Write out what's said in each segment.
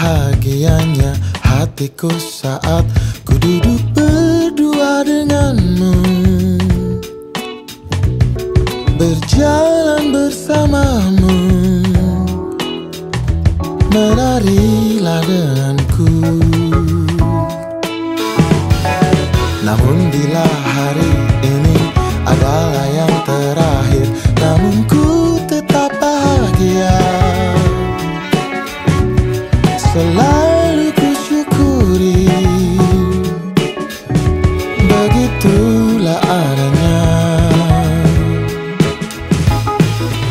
bahagianya hatiku saat ku duduk berdua denganmu. Berjalan bersamamu Menarilah denganku.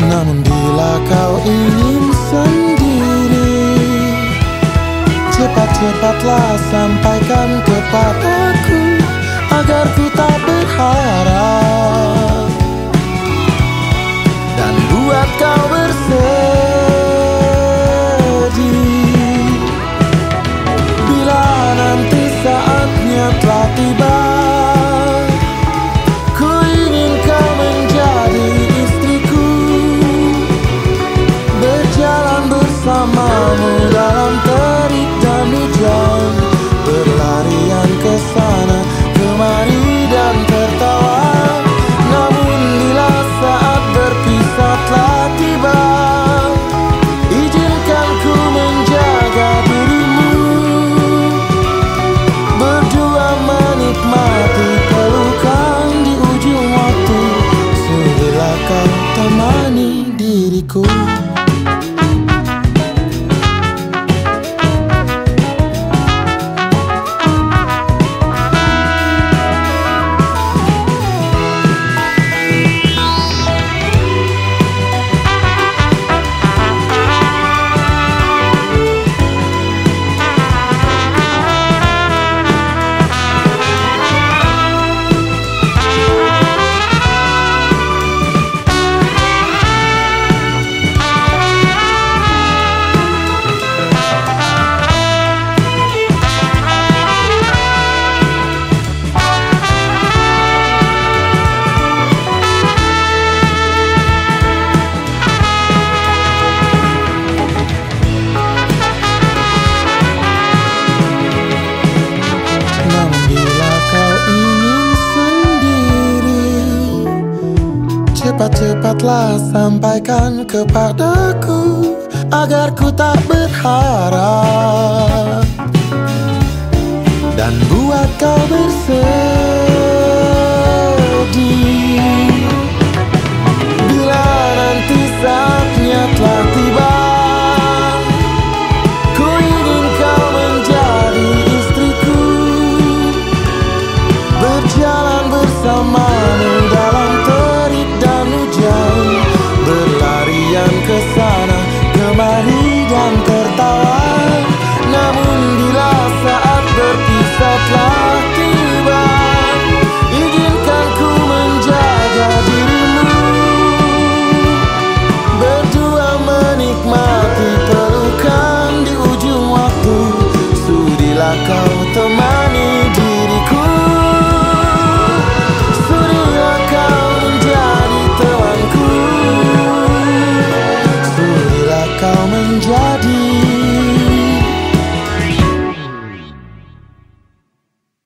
Namun bila kau ingin sendiri Cepat-cepatlah sampaikan kepadaku Agar ku tak berharap. Dan buat kau cool. Cepat-cepatlah sampaikan kepadaku Agar ku tak berharap. Dan buat kau bersedih